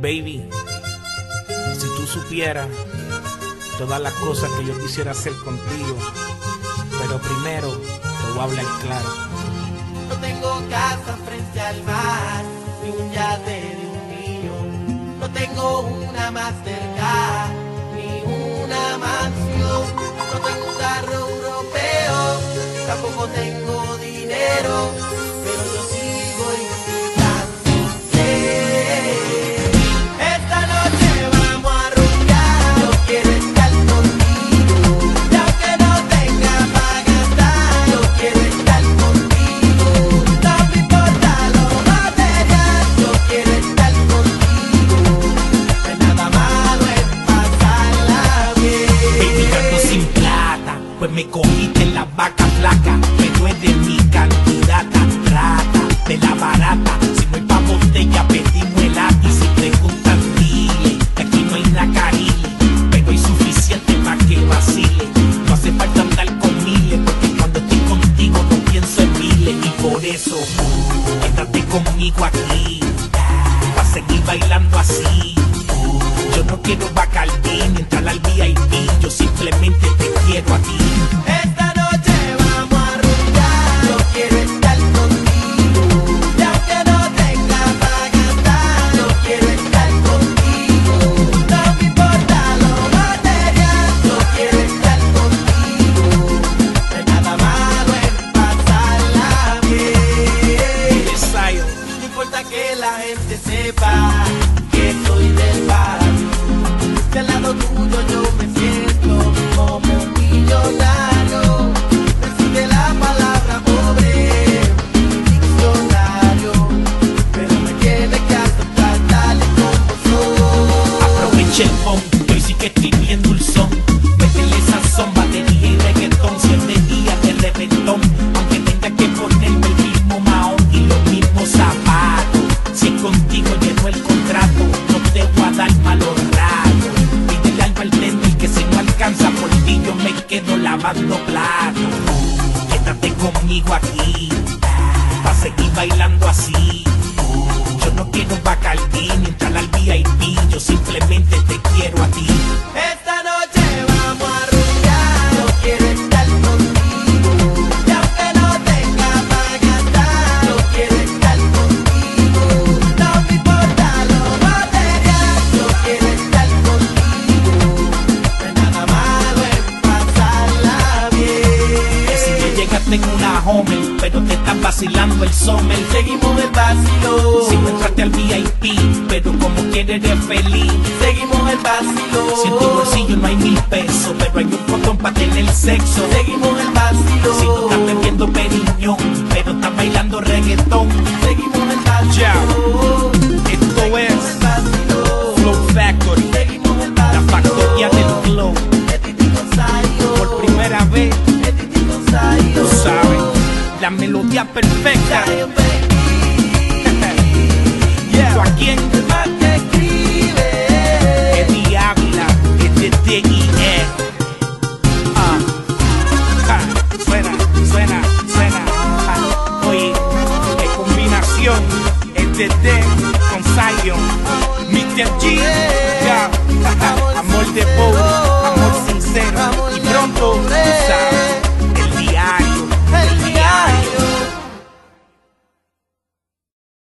Baby, si tú supieras todas las cosas que yo quisiera hacer contigo, pero primero te voy a hablar claro. No tengo casa frente al mar, ni un yate de un millón. No tengo una Mastercard, ni una mansión. No tengo un carro europeo, tampoco tengo me cogiste la vaca flaca, pero es de mi candidata, rata, de la barata. Si no hay pa' botella, pedimos el y si preguntan, dile, aquí no hay nacarile, pero hay suficiente pa' que vacile. No hace falta andar con miles, porque cuando estoy contigo no pienso en miles, y por eso, quédate conmigo aquí, pa' seguir bailando así. Yo no quiero Bacardi la gente sepa que soy del barrio. Que al lado tuyo yo me siento como un millonario. Decide la palabra pobre, diccionario. Pero me tiene que aceptar tal y como soy. Aproveche el phone, que hoy sí que estoy bien dulzón. Quedo lavando platos. Quédate conmigo aquí, pa' seguir bailando así. Yo no quiero Bacardi ni entrar al VIP, yo simplemente te quiero a ti. Esta Pero te estás vacilando el summer. Seguimos el vacilo, Si no entraste al VIP, pero como quieres eres feliz. seguimos el vacilo. Si en tu bolsillo no hay mil pesos, pero hay un botón para tener sexo. Seguimos perfecta. ¿Esto a quién? más te escribe? Eddie Ávila, este TIE. Ah, ja, suena, suena, suena. Ah, oye, qué combinación. Este D con Zion, Mr. G.